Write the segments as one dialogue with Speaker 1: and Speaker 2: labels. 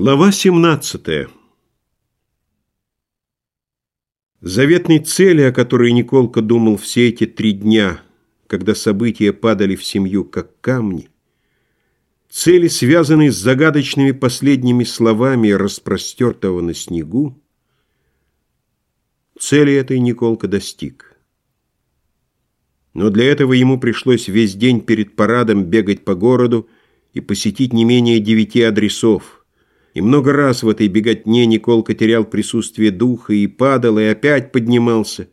Speaker 1: Глава 17 Заветной цели, о которой Николка думал все эти три дня, когда события падали в семью, как камни, цели, связанные с загадочными последними словами распростертого на снегу, цели этой Николка достиг. Но для этого ему пришлось весь день перед парадом бегать по городу и посетить не менее девяти адресов – и много раз в этой беготне Николка терял присутствие духа и падал, и опять поднимался,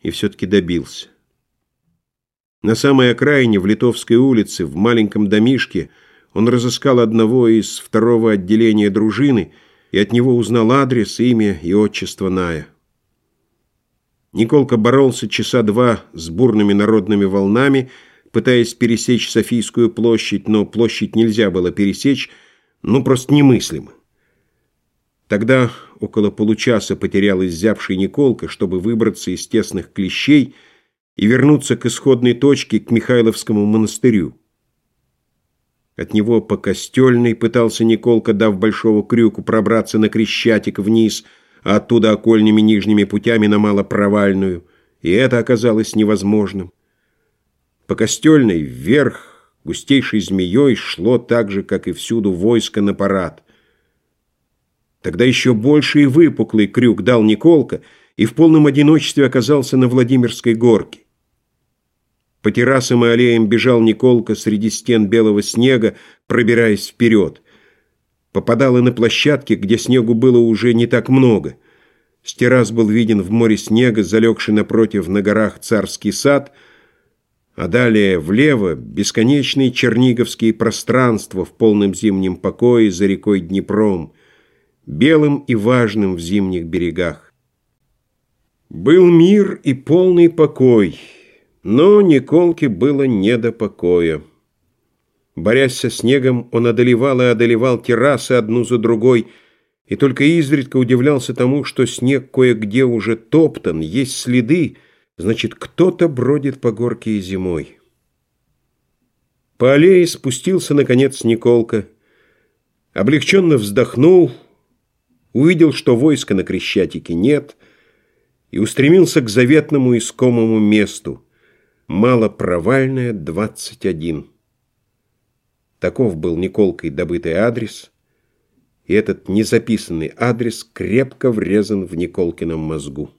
Speaker 1: и все-таки добился. На самой окраине, в Литовской улице, в маленьком домишке, он разыскал одного из второго отделения дружины и от него узнал адрес, имя и отчество Ная. Николка боролся часа два с бурными народными волнами, пытаясь пересечь Софийскую площадь, но площадь нельзя было пересечь, ну, просто немыслимо. Тогда около получаса потерял изябший Николка, чтобы выбраться из тесных клещей и вернуться к исходной точке, к Михайловскому монастырю. От него по Костельной пытался Николка, дав большого крюку, пробраться на Крещатик вниз, а оттуда окольными нижними путями на Малопровальную, и это оказалось невозможным. По Костельной вверх густейшей змеей шло так же, как и всюду, войско на парад. Тогда еще больше и выпуклый крюк дал Николка и в полном одиночестве оказался на Владимирской горке. По террасам и аллеям бежал Николка среди стен белого снега, пробираясь вперед. Попадал и на площадке, где снегу было уже не так много. С террас был виден в море снега, залегший напротив на горах царский сад — а далее влево бесконечные черниговские пространства в полном зимнем покое за рекой Днепром, белым и важным в зимних берегах. Был мир и полный покой, но Николке было не до покоя. Борясь со снегом, он одолевал и одолевал террасы одну за другой, и только изредка удивлялся тому, что снег кое-где уже топтан, есть следы, Значит, кто-то бродит по горке и зимой. По аллее спустился, наконец, Николка. Облегченно вздохнул, увидел, что войска на Крещатике нет, и устремился к заветному искомому месту, малопровальная, 21. Таков был Николкой добытый адрес, и этот незаписанный адрес крепко врезан в Николкином мозгу.